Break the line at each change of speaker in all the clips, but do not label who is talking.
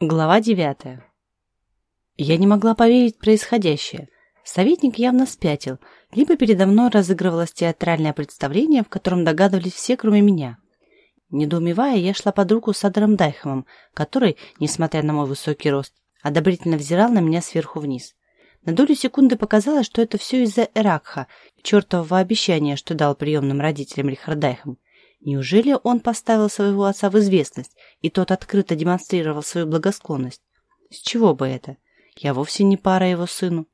Глава девятая. Я не могла поверить в происходящее. Советник явно спятил, либо передо мной разыгрывалось театральное представление, в котором догадывались все, кроме меня. Недоумевая, я шла под руку с Адером Дайхомом, который, несмотря на мой высокий рост, одобрительно взирал на меня сверху вниз. На долю секунды показалось, что это все из-за Эракха, чертового обещания, что дал приемным родителям Рихард Дайхом. Неужели он поставил своего отца в известность, и тот открыто демонстрировал свою благосклонность? С чего бы это? Я вовсе не пара его сыну.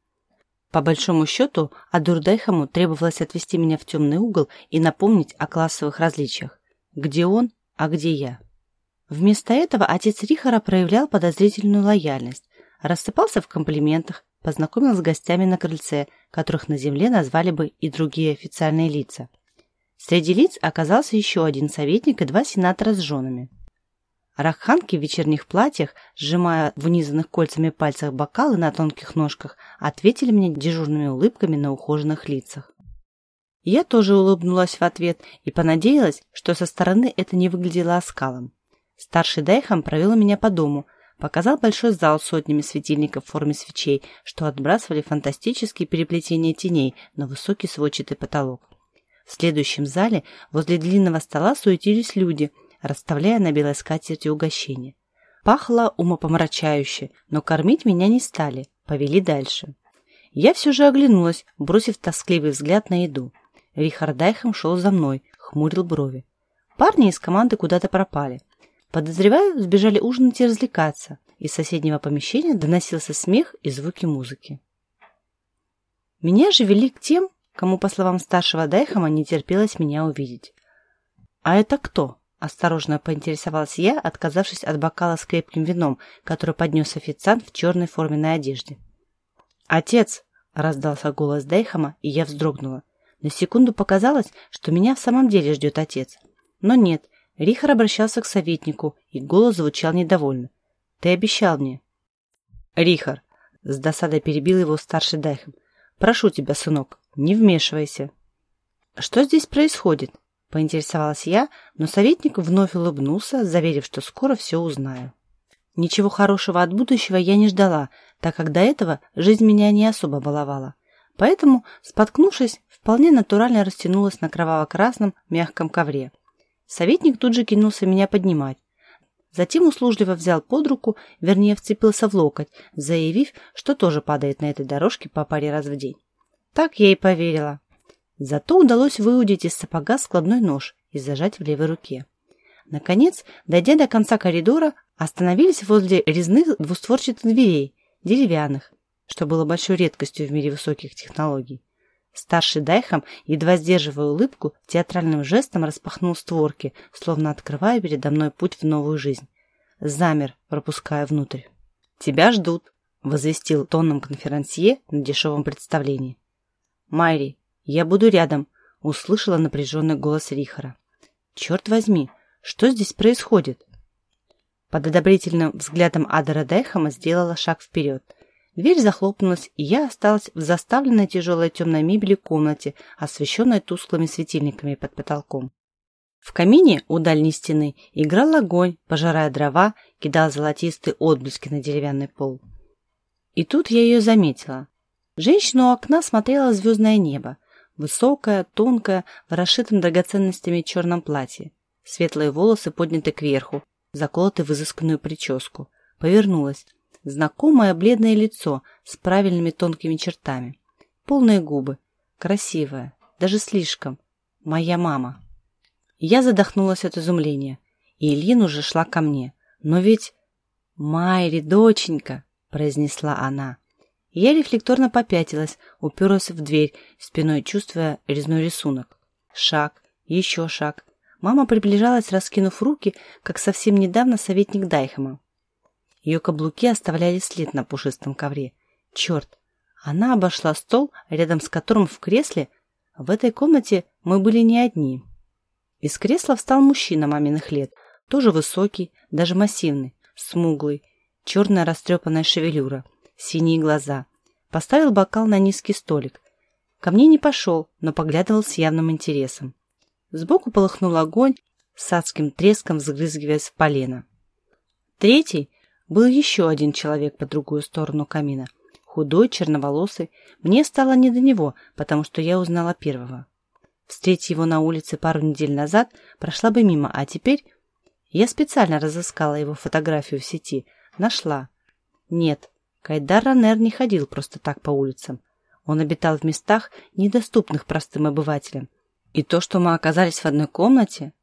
По большому счету, Адурдайхаму требовалось отвести меня в темный угол и напомнить о классовых различиях. Где он, а где я? Вместо этого отец Рихара проявлял подозрительную лояльность, рассыпался в комплиментах, познакомил с гостями на крыльце, которых на земле назвали бы и другие официальные лица. Среди лиц оказался еще один советник и два сенатора с женами. Раханки в вечерних платьях, сжимая в унизанных кольцами пальцах бокалы на тонких ножках, ответили мне дежурными улыбками на ухоженных лицах. Я тоже улыбнулась в ответ и понадеялась, что со стороны это не выглядело оскалом. Старший Дайхам провел меня по дому, показал большой зал с сотнями светильников в форме свечей, что отбрасывали фантастические переплетения теней на высокий сводчатый потолок. В следующем зале возле длинного стола суетились люди, расставляя на белой скатерти угощения. Пахло умопомрачающе, но кормить меня не стали, повели дальше. Я все же оглянулась, бросив тоскливый взгляд на еду. Рихард Дайхем шел за мной, хмурил брови. Парни из команды куда-то пропали. Подозреваю, сбежали ужинать и развлекаться. Из соседнего помещения доносился смех и звуки музыки. Меня же вели к тем, кому, по словам старшего Дайхама, не терпелось меня увидеть. «А это кто?» – осторожно поинтересовалась я, отказавшись от бокала с крепким вином, который поднес официант в черной форменной одежде. «Отец!» – раздался голос Дайхама, и я вздрогнула. На секунду показалось, что меня в самом деле ждет отец. Но нет, Рихар обращался к советнику, и голос звучал недовольно. «Ты обещал мне». «Рихар!» – с досадой перебил его старший Дайхам. «Прошу тебя, сынок, не вмешивайся. Что здесь происходит? Поинтересовалась я, но советник вновь улыбнулся, заверив, что скоро все узнаю. Ничего хорошего от будущего я не ждала, так как до этого жизнь меня не особо баловала. Поэтому, споткнувшись, вполне натурально растянулась на кроваво-красном мягком ковре. Советник тут же кинулся меня поднимать. Затем услужливо взял под руку, вернее, вцепился в локоть, заявив, что тоже падает на этой дорожке по паре раз в день. Так я и поверила. Зато удалось выудить из сапога складной нож и зажать в левой руке. Наконец, дойдя до конца коридора, остановились возле резных двустворчатых дверей, деревянных, что было большой редкостью в мире высоких технологий. Старший Дайхам, едва сдерживая улыбку, театральным жестом распахнул створки, словно открывая передо мной путь в новую жизнь. Замер, пропуская внутрь. «Тебя ждут», — возвестил тонном конферансье на дешевом представлении. «Майри, я буду рядом», — услышала напряженный голос Рихара. «Черт возьми, что здесь происходит?» Под одобрительным взглядом Адера Дайхама сделала шаг вперед. Дверь захлопнулась, и я осталась в заставленной тяжелой темной мебели комнате, освещенной тусклыми светильниками под потолком. В камине у дальней стены играл огонь, пожирая дрова, кидал золотистые отблески на деревянный пол. И тут я ее заметила. Женщина у окна смотрела звездное небо. Высокая, тонкая, в расшитом драгоценностями черном платье. Светлые волосы подняты кверху, заколоты в изысканную прическу. Повернулась. Знакомое бледное лицо с правильными тонкими чертами. Полные губы. Красивая. Даже слишком. Моя мама. Я задохнулась от изумления. И Ильин уже шла ко мне. Но ведь... «Майри, доченька!» – произнесла она. Я рефлекторно попятилась, уперлась в дверь, спиной чувствуя резной рисунок. Шаг, еще шаг. Мама приближалась, раскинув руки, как совсем недавно советник Дайхема. Ее каблуки оставляли след на пушистом ковре. Черт! Она обошла стол, рядом с которым в кресле... В этой комнате мы были не одни. Из кресла встал мужчина маминых лет, тоже высокий, даже массивный, смуглый, черная растрепанная шевелюра — синие глаза. Поставил бокал на низкий столик. Ко мне не пошел, но поглядывал с явным интересом. Сбоку полыхнул огонь, с адским треском взгрызгиваясь в полено. Третий, был еще один человек по другую сторону камина. Худой, черноволосый. Мне стало не до него, потому что я узнала первого. Встретить его на улице пару недель назад прошла бы мимо, а теперь... Я специально разыскала его фотографию в сети. Нашла. Нет, Кайдар Ранер не ходил просто так по улицам. Он обитал в местах, недоступных простым обывателям. И то, что мы оказались в одной комнате...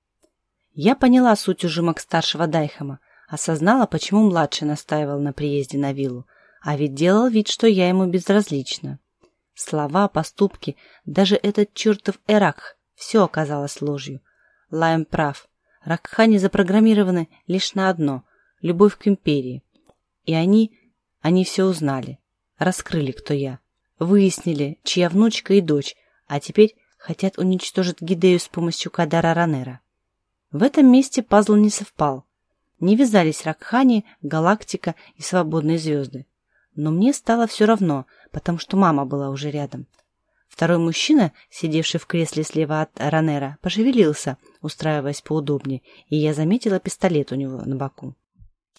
Я поняла суть ужимок старшего Дайхама, осознала, почему младший настаивал на приезде на виллу, а ведь делал вид, что я ему безразлична. Слова, поступки, даже этот чертов Эрак – все оказалось ложью. Лайм прав. Ракхани запрограммированы лишь на одно – любовь к империи. И они, они все узнали, раскрыли, кто я, выяснили, чья внучка и дочь, а теперь хотят уничтожить Гидею с помощью Кадара Ранера. В этом месте пазл не совпал. Не вязались Ракхани, Галактика и Свободные звезды. Но мне стало все равно, потому что мама была уже рядом. Второй мужчина, сидевший в кресле слева от Ранера, пошевелился, устраиваясь поудобнее, и я заметила пистолет у него на боку.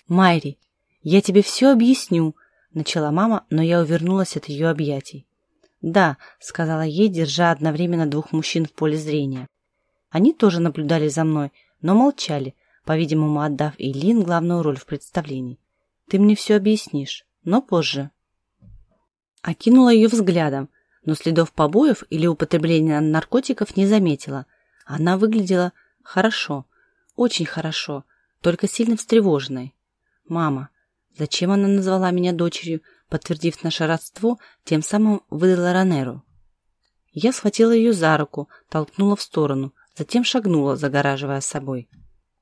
«Майри, я тебе все объясню», — начала мама, но я увернулась от ее объятий. «Да», — сказала ей, держа одновременно двух мужчин в поле зрения. Они тоже наблюдали за мной, но молчали, по-видимому, отдав Эйлин главную роль в представлении. «Ты мне все объяснишь, но позже». Окинула ее взглядом, но следов побоев или употребления наркотиков не заметила. Она выглядела хорошо, очень хорошо, только сильно встревоженной. «Мама, зачем она назвала меня дочерью?» подтвердив наше родство, тем самым выдала Ранеру. Я схватила ее за руку, толкнула в сторону, затем шагнула, загораживая собой.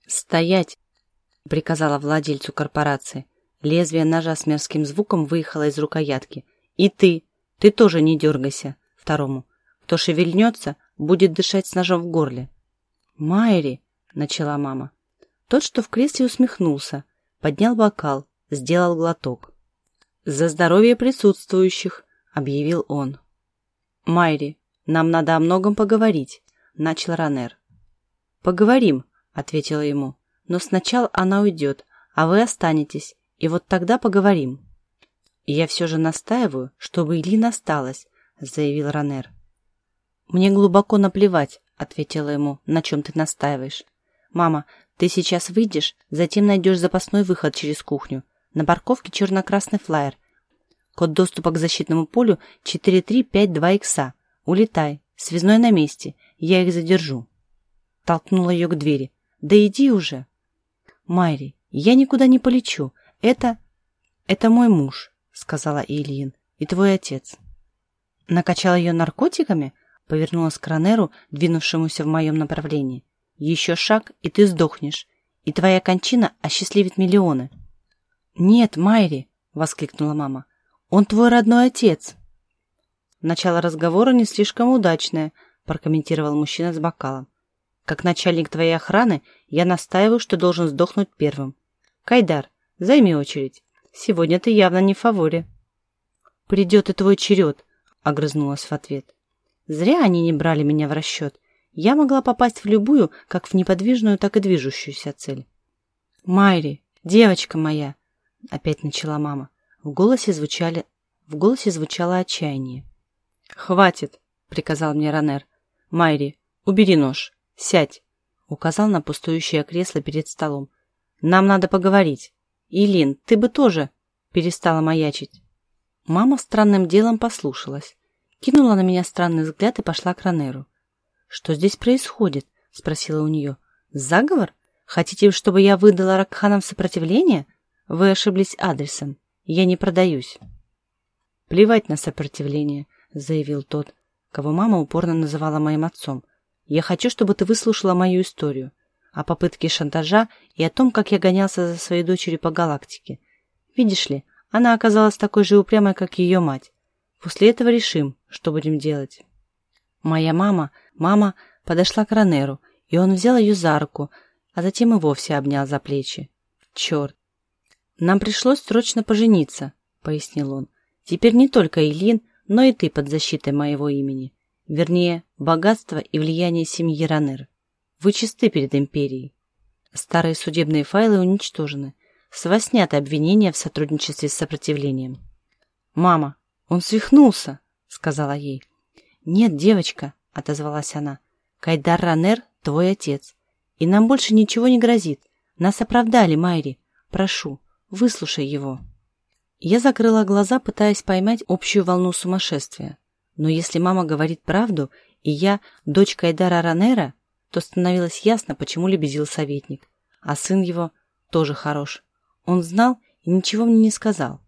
«Стоять!» — приказала владельцу корпорации. Лезвие ножа с мерзким звуком выехало из рукоятки. «И ты! Ты тоже не дергайся!» Второму. «Кто шевельнется, будет дышать с ножом в горле». «Майри!» — начала мама. Тот, что в кресле, усмехнулся, поднял бокал, сделал глоток. «За здоровье присутствующих!» — объявил он. «Майри, нам надо о многом поговорить», — начал Ранер. «Поговорим», — ответила ему. «Но сначала она уйдет, а вы останетесь, и вот тогда поговорим». «И я все же настаиваю, чтобы Илина осталась», — заявил Ранер. «Мне глубоко наплевать», — ответила ему, — «на чем ты настаиваешь. Мама, ты сейчас выйдешь, затем найдешь запасной выход через кухню. На парковке черно-красный флаер. Код доступа к защитному полю 4352 икса. Улетай. Связной на месте. Я их задержу. Толкнула ее к двери. Да иди уже. Майри, я никуда не полечу. Это... Это мой муж, сказала Ильин. И твой отец. Накачал ее наркотиками? Повернулась к Ранеру, двинувшемуся в моем направлении. Еще шаг, и ты сдохнешь. И твоя кончина осчастливит миллионы. «Нет, Майри!» — воскликнула мама. «Он твой родной отец!» «Начало разговора не слишком удачное», — прокомментировал мужчина с бокалом. «Как начальник твоей охраны я настаиваю, что должен сдохнуть первым. Кайдар, займи очередь. Сегодня ты явно не в фаворе». «Придет и твой черед», — огрызнулась в ответ. «Зря они не брали меня в расчет. Я могла попасть в любую, как в неподвижную, так и движущуюся цель». «Майри, девочка моя!» — опять начала мама. В голосе, звучали... в голосе звучало отчаяние. «Хватит!» — приказал мне Ранер. «Майри, убери нож. Сядь!» — указал на пустующее кресло перед столом. «Нам надо поговорить. Илин, ты бы тоже перестала маячить». Мама странным делом послушалась. Кинула на меня странный взгляд и пошла к Ранеру. «Что здесь происходит?» — спросила у нее. «Заговор? Хотите, чтобы я выдала Ракханам сопротивление?» Вы ошиблись адресом. Я не продаюсь. Плевать на сопротивление, заявил тот, кого мама упорно называла моим отцом. Я хочу, чтобы ты выслушала мою историю. О попытке шантажа и о том, как я гонялся за своей дочерью по галактике. Видишь ли, она оказалась такой же упрямой, как ее мать. После этого решим, что будем делать. Моя мама, мама подошла к Ранеру, и он взял ее за руку, а затем и вовсе обнял за плечи. Черт, «Нам пришлось срочно пожениться», — пояснил он. «Теперь не только Илин, но и ты под защитой моего имени. Вернее, богатство и влияние семьи Ранер. Вы чисты перед империей. Старые судебные файлы уничтожены. с вас сняты обвинения в сотрудничестве с сопротивлением. «Мама, он свихнулся!» — сказала ей. «Нет, девочка», — отозвалась она. «Кайдар Ранер — твой отец. И нам больше ничего не грозит. Нас оправдали, Майри. Прошу, выслушай его». Я закрыла глаза, пытаясь поймать общую волну сумасшествия. Но если мама говорит правду, и я дочь Кайдара Ранера, то становилось ясно, почему лебезил советник. А сын его тоже хорош. Он знал и ничего мне не сказал.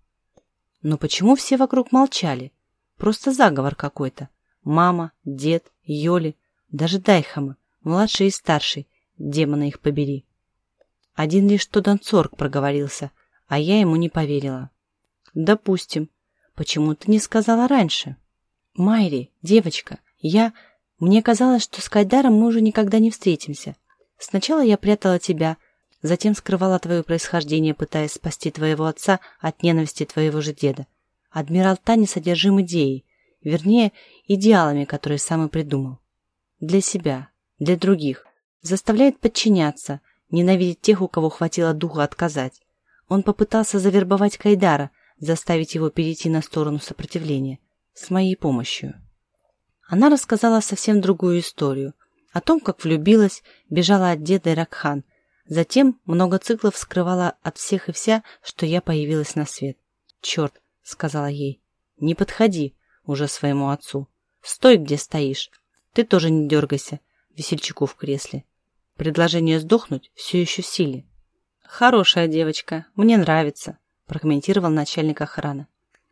Но почему все вокруг молчали? Просто заговор какой-то. Мама, дед, Йоли, даже Дайхамы, младший и старший, демона их побери. Один лишь Тоданцорг проговорился, а я ему не поверила. Допустим. Почему ты не сказала раньше? Майри, девочка, я... Мне казалось, что с Кайдаром мы уже никогда не встретимся. Сначала я прятала тебя, затем скрывала твое происхождение, пытаясь спасти твоего отца от ненависти твоего же деда. Адмирал Тани содержим идеей, вернее, идеалами, которые сам и придумал. Для себя, для других. Заставляет подчиняться, ненавидеть тех, у кого хватило духа отказать. Он попытался завербовать Кайдара, заставить его перейти на сторону сопротивления. С моей помощью. Она рассказала совсем другую историю. О том, как влюбилась, бежала от деда Иракхан. Затем много циклов скрывала от всех и вся, что я появилась на свет. «Черт», — сказала ей, — «не подходи уже своему отцу. Стой, где стоишь. Ты тоже не дергайся, весельчаку в кресле. Предложение сдохнуть все еще в силе». «Хорошая девочка, мне нравится», — прокомментировал начальник охраны.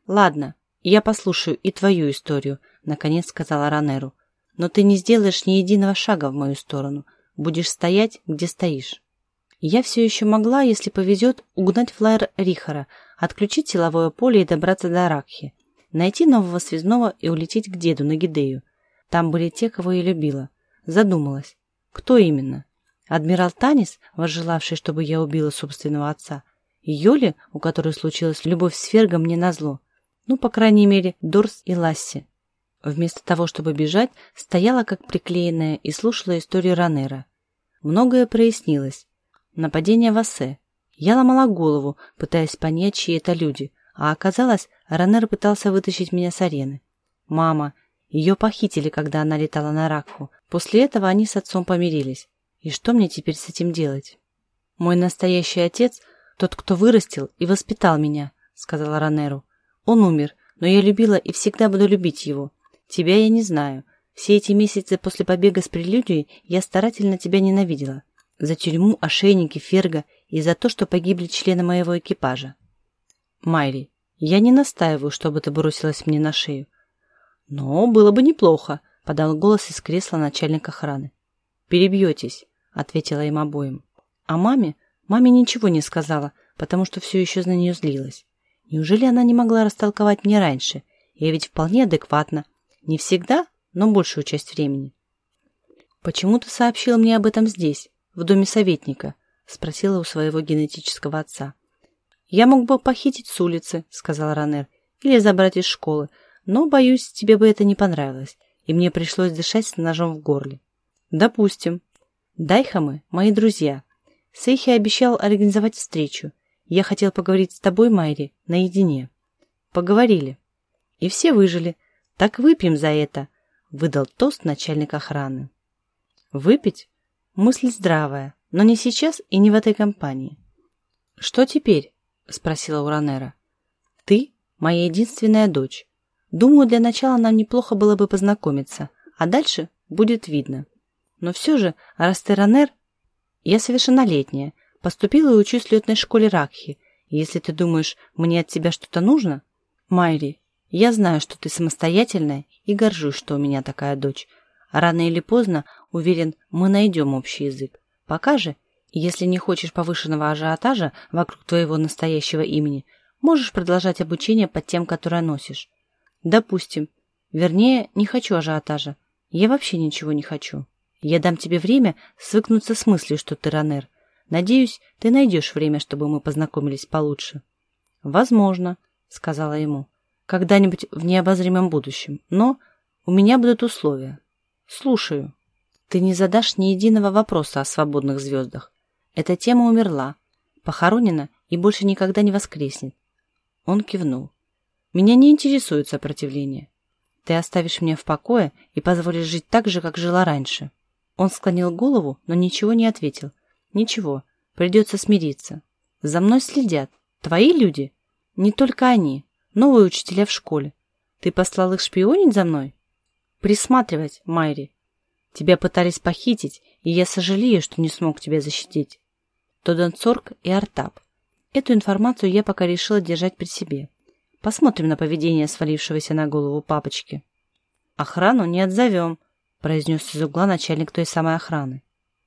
«Ладно, я послушаю и твою историю, — наконец сказала Ранеру. «Но ты не сделаешь ни единого шага в мою сторону. Будешь стоять, где стоишь». Я все еще могла, если повезет, угнать флайер Рихара, отключить силовое поле и добраться до Ракхи, найти нового связного и улететь к деду на Гидею. Там были те, кого я любила. Задумалась. Кто именно? Адмирал Танис, возжелавший, чтобы я убила собственного отца? Йоли, у которой случилась любовь с Фергом мне назло? Ну, по крайней мере, Дорс и Ласси. Вместо того, чтобы бежать, стояла как приклеенная и слушала историю Ранера. Многое прояснилось. Нападение в Ассе. Я ломала голову, пытаясь понять, чьи это люди, а оказалось, Ранер пытался вытащить меня с арены. Мама. Ее похитили, когда она летала на Ракху. После этого они с отцом помирились. И что мне теперь с этим делать? Мой настоящий отец – тот, кто вырастил и воспитал меня, сказала Ранеру. Он умер, но я любила и всегда буду любить его. Тебя я не знаю. Все эти месяцы после побега с прелюдией я старательно тебя ненавидела. За тюрьму, ошейники, ферга и за то, что погибли члены моего экипажа. Майри, я не настаиваю, чтобы ты бросилась мне на шею. Но было бы неплохо, подал голос из кресла начальник охраны. Перебьетесь, ответила им обоим. А маме? Маме ничего не сказала, потому что все еще на нее злилась. Неужели она не могла растолковать мне раньше? Я ведь вполне адекватна, не всегда, но большую часть времени. «Почему ты сообщил мне об этом здесь, в доме советника?» — спросила у своего генетического отца. «Я мог бы похитить с улицы», — сказал Ранер, — «или забрать из школы, но, боюсь, тебе бы это не понравилось, и мне пришлось дышать с ножом в горле». «Допустим. Дайхамы — мои друзья. Сейхи обещал организовать встречу. Я хотел поговорить с тобой, Майри, наедине». «Поговорили. И все выжили, «Так выпьем за это», — выдал тост начальник охраны. «Выпить? Мысль здравая, но не сейчас и не в этой компании». «Что теперь?» — спросила Уранера. «Ты — моя единственная дочь. Думаю, для начала нам неплохо было бы познакомиться, а дальше будет видно. Но все же, раз я совершеннолетняя, поступила и учусь в летной школе Ракхи. Если ты думаешь, мне от тебя что-то нужно, Майри, я знаю, что ты самостоятельная и горжусь, что у меня такая дочь. Рано или поздно, уверен, мы найдем общий язык. Пока же, если не хочешь повышенного ажиотажа вокруг твоего настоящего имени, можешь продолжать обучение под тем, которое носишь. Допустим. Вернее, не хочу ажиотажа. Я вообще ничего не хочу. Я дам тебе время свыкнуться с мыслью, что ты ранер. Надеюсь, ты найдешь время, чтобы мы познакомились получше. Возможно, сказала ему когда-нибудь в необозримом будущем, но у меня будут условия. Слушаю. Ты не задашь ни единого вопроса о свободных звездах. Эта тема умерла, похоронена и больше никогда не воскреснет. Он кивнул. Меня не интересует сопротивление. Ты оставишь меня в покое и позволишь жить так же, как жила раньше. Он склонил голову, но ничего не ответил. Ничего, придется смириться. За мной следят. Твои люди? Не только они. Новые учителя в школе. Ты послал их шпионить за мной? Присматривать, Майри. Тебя пытались похитить, и я сожалею, что не смог тебя защитить. Тодан Цорг и Артап. Эту информацию я пока решила держать при себе. Посмотрим на поведение свалившегося на голову папочки. Охрану не отзовем, произнес из угла начальник той самой охраны.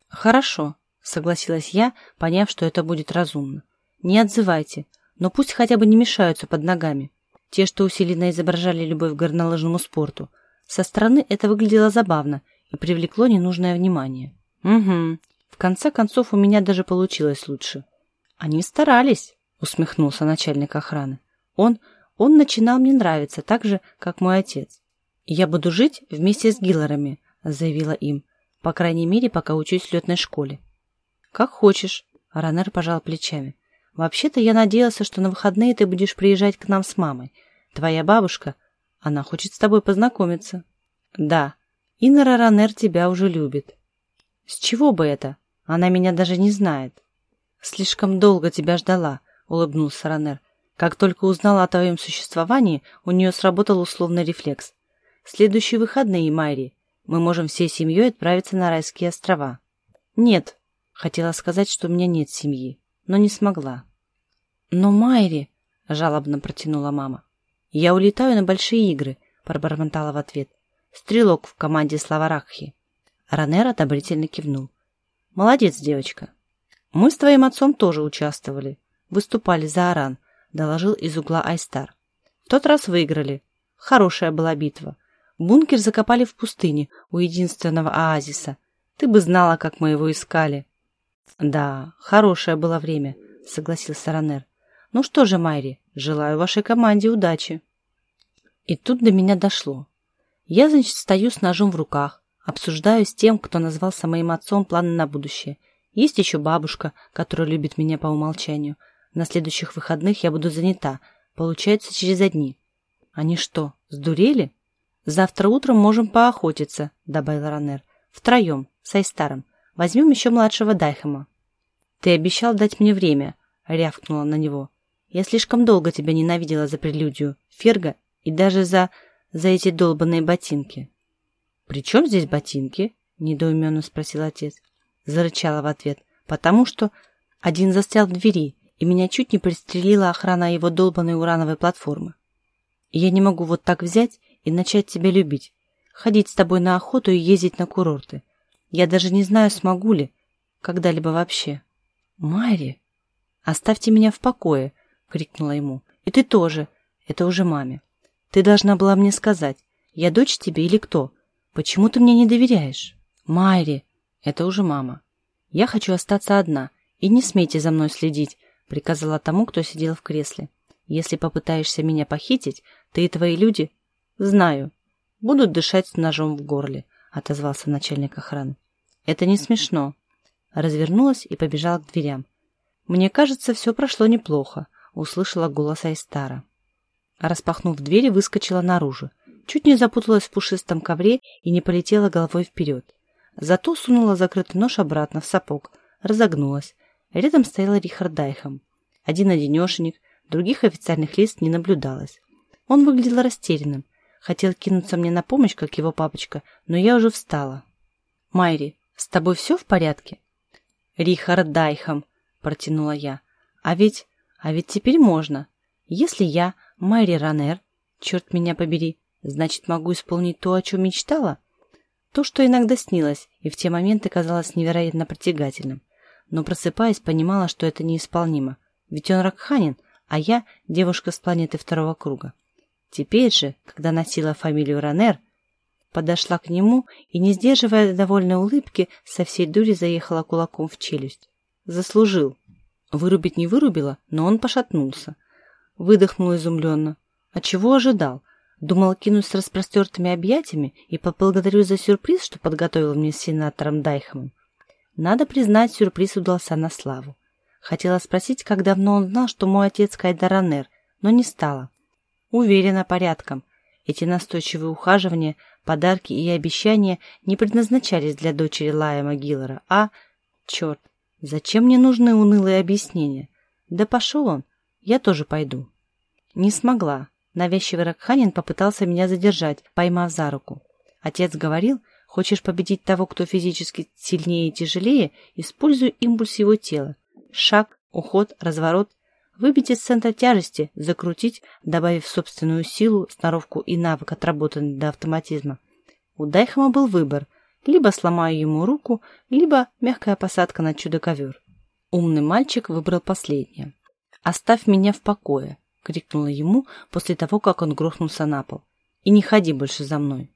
Хорошо, согласилась я, поняв, что это будет разумно. Не отзывайте, но пусть хотя бы не мешаются под ногами. Те, что усиленно изображали любовь к горнолыжному спорту. Со стороны это выглядело забавно и привлекло ненужное внимание. Угу. В конце концов, у меня даже получилось лучше. Они старались, усмехнулся начальник охраны. Он, он начинал мне нравиться так же, как мой отец. Я буду жить вместе с Гиллерами, заявила им. По крайней мере, пока учусь в летной школе. Как хочешь, Ранер пожал плечами. Вообще-то я надеялся, что на выходные ты будешь приезжать к нам с мамой. Твоя бабушка, она хочет с тобой познакомиться. Да, Иннера Ранер тебя уже любит. С чего бы это? Она меня даже не знает. Слишком долго тебя ждала, улыбнулся Ранер. Как только узнала о твоем существовании, у нее сработал условный рефлекс. Следующие выходные, Майри, мы можем всей семьей отправиться на райские острова. Нет, хотела сказать, что у меня нет семьи но не смогла. «Но Майри!» — жалобно протянула мама. «Я улетаю на большие игры», — пробормотала в ответ. «Стрелок в команде Славарахи». Ранер одобрительно кивнул. «Молодец, девочка. Мы с твоим отцом тоже участвовали. Выступали за Аран», — доложил из угла Айстар. «В тот раз выиграли. Хорошая была битва. Бункер закопали в пустыне у единственного оазиса. Ты бы знала, как мы его искали». «Да, хорошее было время», — согласился Ранер. «Ну что же, Майри, желаю вашей команде удачи». И тут до меня дошло. Я, значит, стою с ножом в руках, обсуждаю с тем, кто назвался моим отцом планы на будущее. Есть еще бабушка, которая любит меня по умолчанию. На следующих выходных я буду занята, получается, через одни. Они что, сдурели? Завтра утром можем поохотиться, добавил Ранер. Втроем, с Айстаром. Возьмем еще младшего Дайхема. Ты обещал дать мне время, рявкнула на него. Я слишком долго тебя ненавидела за прелюдию, Ферга, и даже за... за эти долбанные ботинки. «При чем здесь ботинки?» — недоуменно спросил отец. Зарычала в ответ. «Потому что один застрял в двери, и меня чуть не пристрелила охрана его долбанной урановой платформы. Я не могу вот так взять и начать тебя любить, ходить с тобой на охоту и ездить на курорты. Я даже не знаю, смогу ли. Когда-либо вообще. Майри, оставьте меня в покое, крикнула ему. И ты тоже. Это уже маме. Ты должна была мне сказать, я дочь тебе или кто? Почему ты мне не доверяешь? Майри, это уже мама. Я хочу остаться одна, и не смейте за мной следить, приказала тому, кто сидел в кресле. Если попытаешься меня похитить, ты и твои люди, знаю, будут дышать с ножом в горле, отозвался начальник охраны. Это не смешно. Развернулась и побежала к дверям. Мне кажется, все прошло неплохо, услышала голос Айстара. Распахнув двери, выскочила наружу. Чуть не запуталась в пушистом ковре и не полетела головой вперед. Зато сунула закрытый нож обратно в сапог, разогнулась. Рядом стоял Рихард Дайхам. Один-одинешенек, других официальных лиц не наблюдалось. Он выглядел растерянным. Хотел кинуться мне на помощь, как его папочка, но я уже встала. «Майри, с тобой все в порядке? Рихард Дайхам, протянула я. А ведь, а ведь теперь можно. Если я, Майри Ранер, черт меня побери, значит, могу исполнить то, о чем мечтала? То, что иногда снилось, и в те моменты казалось невероятно притягательным. Но просыпаясь, понимала, что это неисполнимо. Ведь он Ракханин, а я девушка с планеты второго круга. Теперь же, когда носила фамилию Ранер, подошла к нему и, не сдерживая довольной улыбки, со всей дури заехала кулаком в челюсть. Заслужил. Вырубить не вырубила, но он пошатнулся. Выдохнул изумленно. А чего ожидал? Думал кинуть с распростертыми объятиями и поблагодарю за сюрприз, что подготовил мне с сенатором Дайхамом. Надо признать, сюрприз удался на славу. Хотела спросить, как давно он знал, что мой отец Кайдаранер, но не стала. Уверена порядком. Эти настойчивые ухаживания, подарки и обещания не предназначались для дочери Лая Магиллера, а... Черт, зачем мне нужны унылые объяснения? Да пошел он, я тоже пойду. Не смогла. Навязчивый Ракханин попытался меня задержать, поймав за руку. Отец говорил, хочешь победить того, кто физически сильнее и тяжелее, используй импульс его тела. Шаг, уход, разворот. Выбить из центра тяжести, закрутить, добавив собственную силу, сноровку и навык, отработанный до автоматизма. У Дайхама был выбор. Либо сломаю ему руку, либо мягкая посадка на чудо-ковер. Умный мальчик выбрал последнее. «Оставь меня в покое», — крикнула ему после того, как он грохнулся на пол. «И не ходи больше за мной».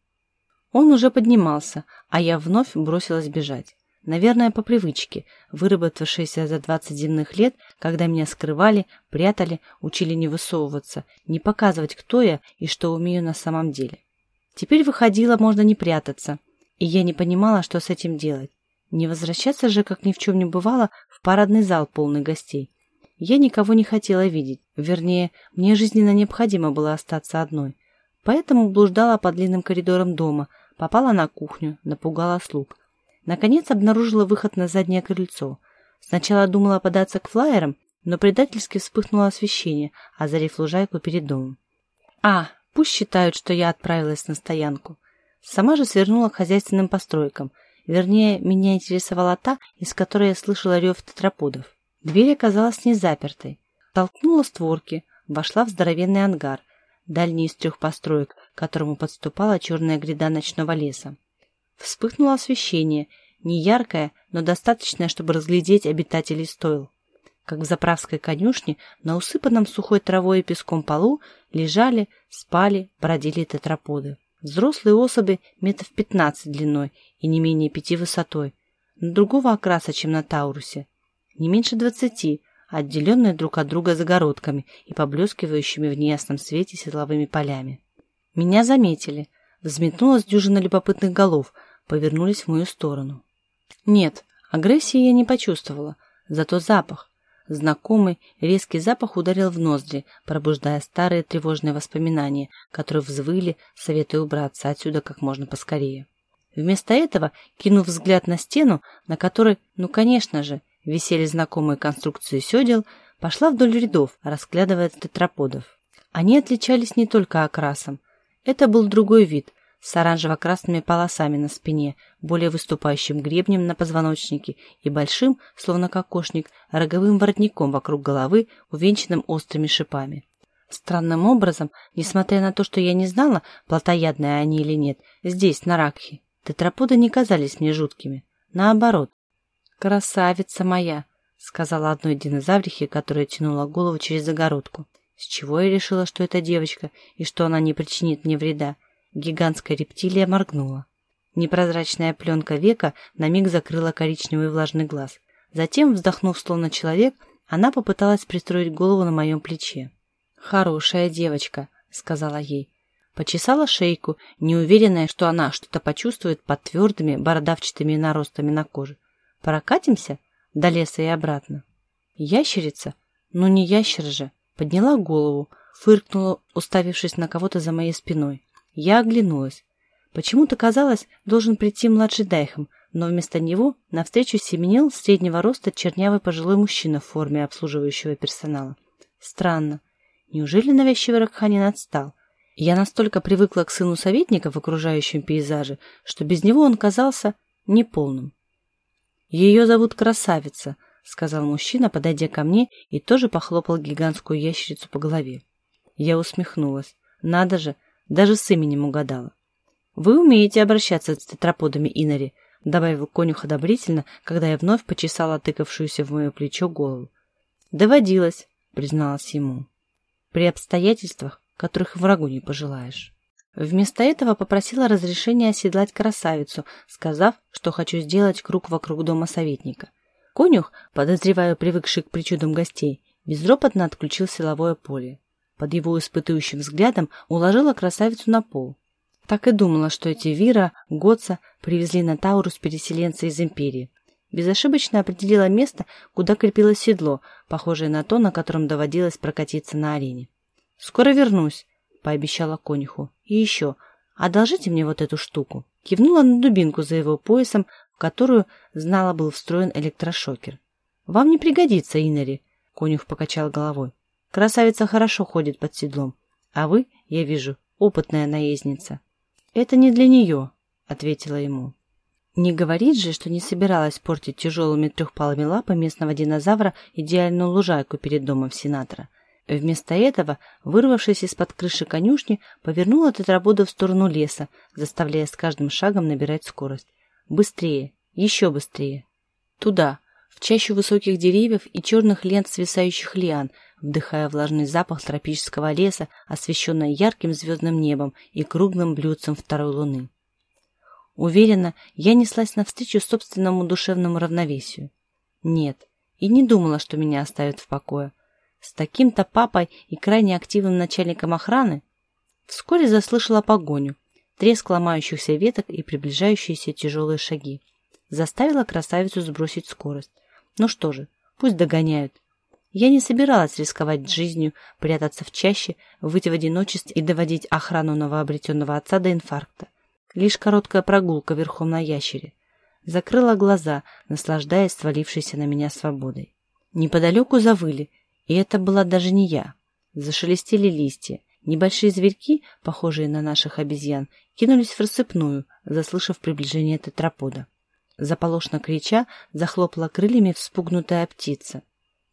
Он уже поднимался, а я вновь бросилась бежать. Наверное, по привычке, выработавшейся за 20 земных лет, когда меня скрывали, прятали, учили не высовываться, не показывать, кто я и что умею на самом деле. Теперь выходило, можно не прятаться, и я не понимала, что с этим делать. Не возвращаться же, как ни в чем не бывало, в парадный зал полный гостей. Я никого не хотела видеть, вернее, мне жизненно необходимо было остаться одной. Поэтому блуждала по длинным коридорам дома, попала на кухню, напугала слуг. Наконец обнаружила выход на заднее крыльцо. Сначала думала податься к флайерам, но предательски вспыхнуло освещение, озарив лужайку перед домом. А, пусть считают, что я отправилась на стоянку. Сама же свернула к хозяйственным постройкам. Вернее, меня интересовала та, из которой я слышала рев тетраподов. Дверь оказалась не запертой. Толкнула створки, вошла в здоровенный ангар, дальний из трех построек, к которому подступала черная гряда ночного леса. Вспыхнуло освещение, не яркое, но достаточное, чтобы разглядеть обитателей стойл. Как в заправской конюшне, на усыпанном сухой травой и песком полу лежали, спали, бродили тетраподы. Взрослые особи метров пятнадцать длиной и не менее пяти высотой, но другого окраса, чем на Таурусе не меньше двадцати, отделенные друг от друга загородками и поблескивающими в неясном свете силовыми полями. Меня заметили. Взметнулась дюжина любопытных голов, повернулись в мою сторону. Нет, агрессии я не почувствовала, зато запах. Знакомый, резкий запах ударил в ноздри, пробуждая старые тревожные воспоминания, которые взвыли, советуя убраться отсюда как можно поскорее. Вместо этого, кинув взгляд на стену, на которой, ну конечно же, висели знакомые конструкции седел, пошла вдоль рядов, разглядывая тетраподов. Они отличались не только окрасом. Это был другой вид, с оранжево-красными полосами на спине, более выступающим гребнем на позвоночнике и большим, словно кокошник, роговым воротником вокруг головы, увенчанным острыми шипами. Странным образом, несмотря на то, что я не знала, плотоядные они или нет, здесь, на Ракхе, тетраподы не казались мне жуткими. Наоборот, «Красавица моя!» — сказала одной динозаврихе, которая тянула голову через загородку. С чего я решила, что это девочка и что она не причинит мне вреда? Гигантская рептилия моргнула. Непрозрачная пленка века на миг закрыла коричневый влажный глаз. Затем, вздохнув словно человек, она попыталась пристроить голову на моем плече. «Хорошая девочка», — сказала ей. Почесала шейку, неуверенная, что она что-то почувствует под твердыми бородавчатыми наростами на коже. Прокатимся до леса и обратно. Ящерица, ну не ящер же, подняла голову, фыркнула, уставившись на кого-то за моей спиной. Я оглянулась. Почему-то казалось, должен прийти младший Дайхом, но вместо него навстречу семенил среднего роста чернявый пожилой мужчина в форме обслуживающего персонала. Странно. Неужели навязчивый Ракханин отстал? Я настолько привыкла к сыну советника в окружающем пейзаже, что без него он казался неполным. «Ее зовут Красавица», — сказал мужчина, подойдя ко мне и тоже похлопал гигантскую ящерицу по голове. Я усмехнулась. «Надо же, даже с именем угадала». «Вы умеете обращаться с тетраподами Инари», — добавил конюх одобрительно, когда я вновь почесала тыкавшуюся в мое плечо голову. «Доводилось», — призналась ему. «При обстоятельствах, которых врагу не пожелаешь». Вместо этого попросила разрешения оседлать красавицу, сказав, что хочу сделать круг вокруг дома советника. Конюх, подозревая привыкший к причудам гостей, безропотно отключил силовое поле. Под его испытующим взглядом уложила красавицу на пол. Так и думала, что эти Вира, Гоца привезли на Таурус переселенцы из Империи. Безошибочно определила место, куда крепилось седло, похожее на то, на котором доводилось прокатиться на арене. «Скоро вернусь», — пообещала конюху. «И еще, одолжите мне вот эту штуку». Кивнула на дубинку за его поясом, в которую, знала, был встроен электрошокер. «Вам не пригодится, Иннери», — конюх покачал головой. «Красавица хорошо ходит под седлом, а вы, я вижу, опытная наездница». «Это не для нее», — ответила ему. Не говорит же, что не собиралась портить тяжелыми трехпалыми лапами местного динозавра идеальную лужайку перед домом сенатора. Вместо этого, вырвавшись из-под крыши конюшни, повернула тетрабода в сторону леса, заставляя с каждым шагом набирать скорость. Быстрее, еще быстрее. Туда, в чащу высоких деревьев и черных лент свисающих лиан, вдыхая влажный запах тропического леса, освещенный ярким звездным небом и круглым блюдцем второй луны. Уверена, я неслась навстречу собственному душевному равновесию. Нет, и не думала, что меня оставят в покое. С таким-то папой и крайне активным начальником охраны вскоре заслышала погоню, треск ломающихся веток и приближающиеся тяжелые шаги. Заставила красавицу сбросить скорость. Ну что же, пусть догоняют. Я не собиралась рисковать жизнью, прятаться в чаще, выйти в одиночестве и доводить охрану новообретенного отца до инфаркта. Лишь короткая прогулка верхом на ящере. Закрыла глаза, наслаждаясь свалившейся на меня свободой. Неподалеку завыли, и это была даже не я. Зашелестели листья. Небольшие зверьки, похожие на наших обезьян, кинулись в рассыпную, заслышав приближение тетрапода. Заполошно крича, захлопала крыльями вспугнутая птица.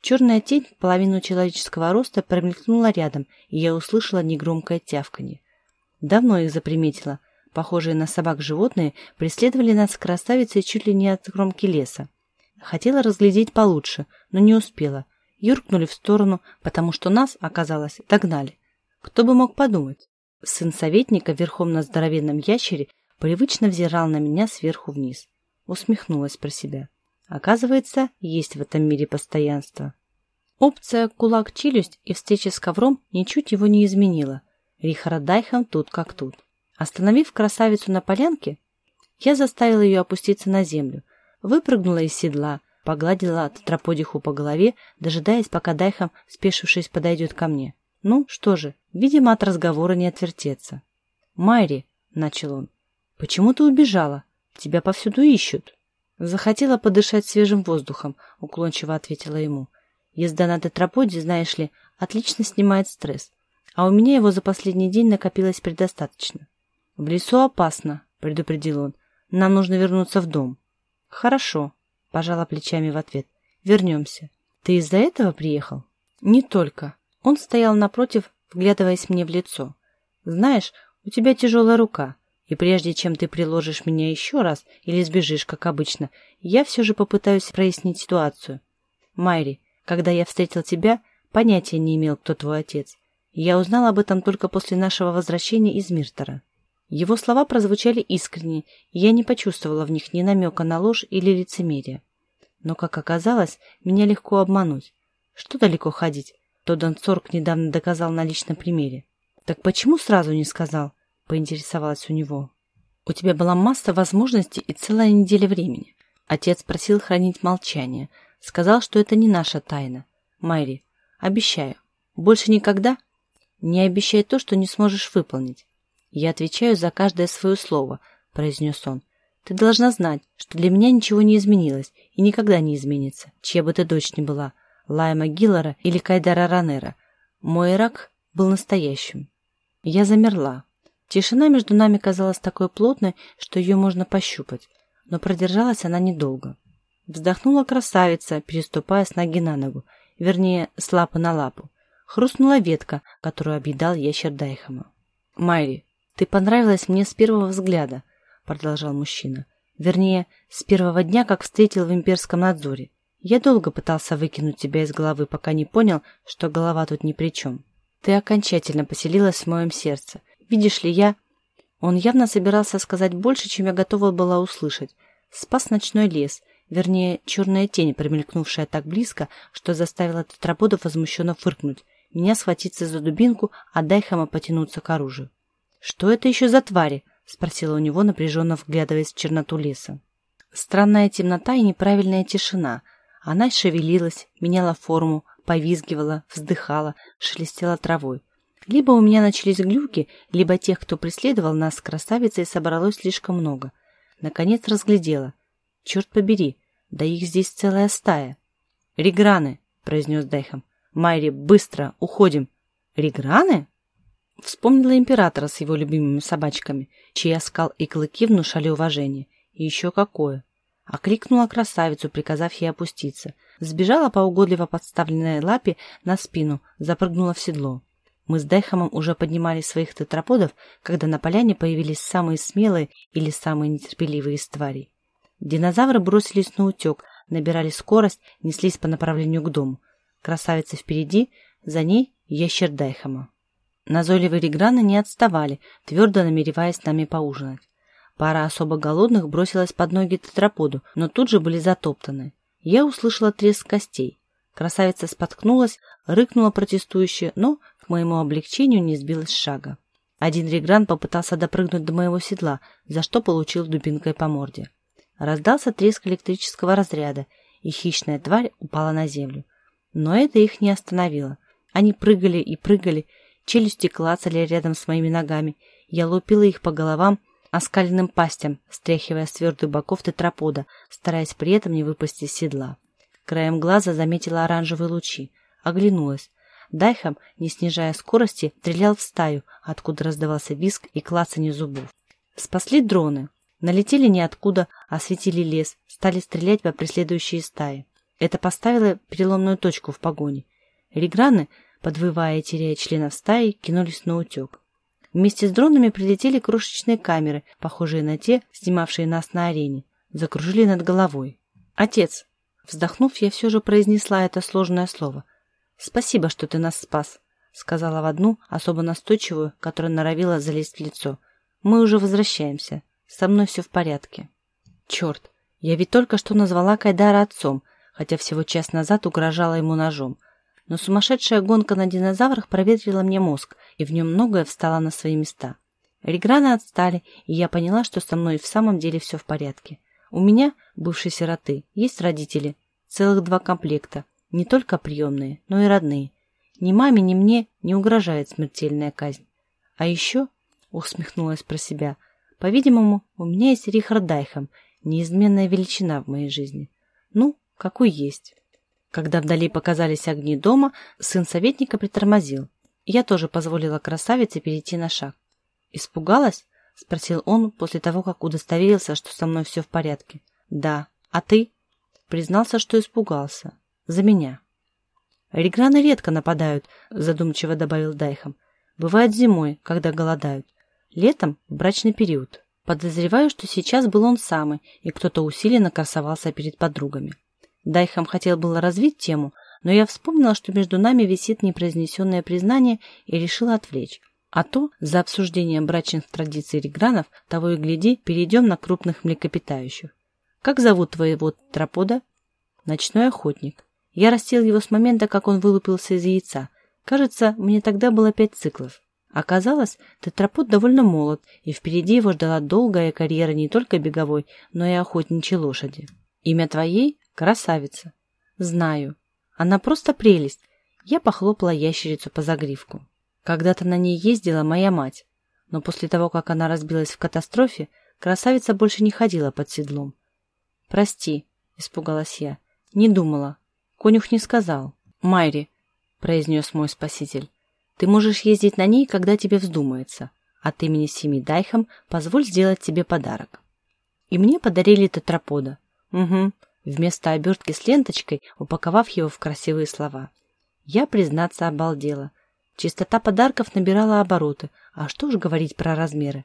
Черная тень, половину человеческого роста, промелькнула рядом, и я услышала негромкое тявканье. Давно их заприметила, похожие на собак животные, преследовали нас с красавицей чуть ли не от кромки леса. Хотела разглядеть получше, но не успела. Юркнули в сторону, потому что нас, оказалось, догнали. Кто бы мог подумать? Сын советника верхом на здоровенном ящере привычно взирал на меня сверху вниз. Усмехнулась про себя. Оказывается, есть в этом мире постоянство. Опция «кулак-челюсть» и встреча с ковром ничуть его не изменила. Рихар Дайхам тут как тут. Остановив красавицу на полянке, я заставила ее опуститься на землю, выпрыгнула из седла, погладила тетраподиху по голове, дожидаясь, пока Дайхам, спешившись, подойдет ко мне. Ну, что же, видимо, от разговора не отвертеться. «Майри», — начал он, — «почему ты убежала? Тебя повсюду ищут». «Захотела подышать свежим воздухом», — уклончиво ответила ему. «Езда на тетраподе, знаешь ли, отлично снимает стресс, а у меня его за последний день накопилось предостаточно. «В лесу опасно», — предупредил он. «Нам нужно вернуться в дом». «Хорошо», — пожала плечами в ответ. «Вернемся. Ты из-за этого приехал?» «Не только». Он стоял напротив, вглядываясь мне в лицо. «Знаешь, у тебя тяжелая рука, и прежде чем ты приложишь меня еще раз или сбежишь, как обычно, я все же попытаюсь прояснить ситуацию. Майри, когда я встретил тебя, понятия не имел, кто твой отец. Я узнал об этом только после нашего возвращения из Миртера. Его слова прозвучали искренне, и я не почувствовала в них ни намека на ложь или лицемерие. Но, как оказалось, меня легко обмануть. Что далеко ходить? То Донцорг недавно доказал на личном примере. «Так почему сразу не сказал?» — поинтересовалась у него. «У тебя была масса возможностей и целая неделя времени. Отец просил хранить молчание. Сказал, что это не наша тайна. Майри, обещаю, больше никогда не обещай то, что не сможешь выполнить. «Я отвечаю за каждое свое слово», — произнес он. «Ты должна знать, что для меня ничего не изменилось и никогда не изменится, чья бы ты дочь ни была, Лайма Гиллара или Кайдара Ранера. Мой рак был настоящим». Я замерла. Тишина между нами казалась такой плотной, что ее можно пощупать, но продержалась она недолго. Вздохнула красавица, переступая с ноги на ногу, вернее, с лапы на лапу. Хрустнула ветка, которую объедал ящер Дайхама. «Майри, «Ты понравилась мне с первого взгляда», — продолжал мужчина. «Вернее, с первого дня, как встретил в имперском надзоре. Я долго пытался выкинуть тебя из головы, пока не понял, что голова тут ни при чем. Ты окончательно поселилась в моем сердце. Видишь ли, я...» Он явно собирался сказать больше, чем я готова была услышать. Спас ночной лес, вернее, черная тень, промелькнувшая так близко, что заставила тетраподов возмущенно фыркнуть, меня схватиться за дубинку, а Дайхама потянуться к оружию. «Что это еще за твари?» — спросила у него, напряженно вглядываясь в черноту леса. Странная темнота и неправильная тишина. Она шевелилась, меняла форму, повизгивала, вздыхала, шелестела травой. Либо у меня начались глюки, либо тех, кто преследовал нас с красавицей, собралось слишком много. Наконец разглядела. Черт побери, да их здесь целая стая. «Реграны!» — произнес Дайхам. «Майри, быстро, уходим!» «Реграны?» Вспомнила императора с его любимыми собачками, чьи оскал и клыки внушали уважение. И еще какое. Окликнула красавицу, приказав ей опуститься. Сбежала по угодливо подставленной лапе на спину, запрыгнула в седло. Мы с Дайхамом уже поднимали своих тетраподов, когда на поляне появились самые смелые или самые нетерпеливые из тварей. Динозавры бросились наутек, набирали скорость, неслись по направлению к дому. Красавица впереди, за ней ящер Дайхама. Назойливые реграны не отставали, твердо намереваясь с нами поужинать. Пара особо голодных бросилась под ноги тетраподу, но тут же были затоптаны. Я услышала треск костей. Красавица споткнулась, рыкнула протестующе, но, к моему облегчению, не сбилась шага. Один регран попытался допрыгнуть до моего седла, за что получил дубинкой по морде. Раздался треск электрического разряда, и хищная тварь упала на землю. Но это их не остановило. Они прыгали и прыгали, челюсти клацали рядом с моими ногами. Я лупила их по головам, оскаленным пастям, стряхивая с твердых боков тетрапода, стараясь при этом не выпасть из седла. Краем глаза заметила оранжевые лучи. Оглянулась. Дайхам, не снижая скорости, стрелял в стаю, откуда раздавался виск и клацанье зубов. Спасли дроны. Налетели ниоткуда, осветили лес, стали стрелять по преследующей стае. Это поставило переломную точку в погоне. Реграны, подвывая и теряя членов стаи, кинулись на утек. Вместе с дронами прилетели крошечные камеры, похожие на те, снимавшие нас на арене. Закружили над головой. «Отец!» Вздохнув, я все же произнесла это сложное слово. «Спасибо, что ты нас спас», — сказала в одну, особо настойчивую, которая норовила залезть в лицо. «Мы уже возвращаемся. Со мной все в порядке. Черт, я ведь только что назвала Кайдара отцом, хотя всего час назад угрожала ему ножом. Но сумасшедшая гонка на динозаврах проветрила мне мозг, и в нем многое встало на свои места. Реграны отстали, и я поняла, что со мной в самом деле все в порядке. У меня, бывшей сироты, есть родители, целых два комплекта, не только приемные, но и родные. Ни маме, ни мне не угрожает смертельная казнь. А еще, усмехнулась про себя, по-видимому, у меня есть Рихард Дайхам, неизменная величина в моей жизни. Ну, какой есть. Когда вдали показались огни дома, сын советника притормозил. Я тоже позволила красавице перейти на шаг. «Испугалась?» — спросил он после того, как удостоверился, что со мной все в порядке. «Да. А ты?» Признался, что испугался. «За меня». «Реграны редко нападают», — задумчиво добавил Дайхам. «Бывает зимой, когда голодают. Летом – брачный период. Подозреваю, что сейчас был он самый, и кто-то усиленно красовался перед подругами. Дайхам хотел было развить тему, но я вспомнила, что между нами висит непроизнесенное признание и решила отвлечь. А то, за обсуждением брачных традиций регранов, того и гляди, перейдем на крупных млекопитающих. Как зовут твоего тропода? Ночной охотник. Я растил его с момента, как он вылупился из яйца. Кажется, мне тогда было пять циклов. Оказалось, тетрапод довольно молод, и впереди его ждала долгая карьера не только беговой, но и охотничьей лошади. Имя твоей — Красавица. Знаю. Она просто прелесть. Я похлопала ящерицу по загривку. Когда-то на ней ездила моя мать, но после того, как она разбилась в катастрофе, красавица больше не ходила под седлом. «Прости», — испугалась я, — «не думала. Конюх не сказал». «Майри», — произнес мой спаситель, ты можешь ездить на ней, когда тебе вздумается. От имени семьи Дайхам позволь сделать тебе подарок. И мне подарили тетрапода. Угу. Вместо обертки с ленточкой, упаковав его в красивые слова. Я, признаться, обалдела. Частота подарков набирала обороты, а что ж говорить про размеры.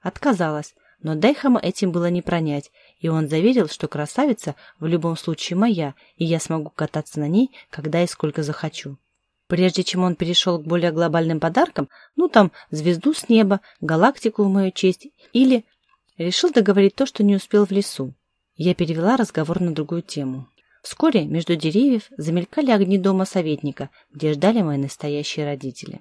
Отказалась, но Дайхама этим было не пронять, и он заверил, что красавица в любом случае моя, и я смогу кататься на ней, когда и сколько захочу. Прежде чем он перешел к более глобальным подаркам, ну там звезду с неба, галактику в мою честь, или решил договорить то, что не успел в лесу. Я перевела разговор на другую тему. Вскоре между деревьев замелькали огни дома советника, где ждали мои настоящие родители.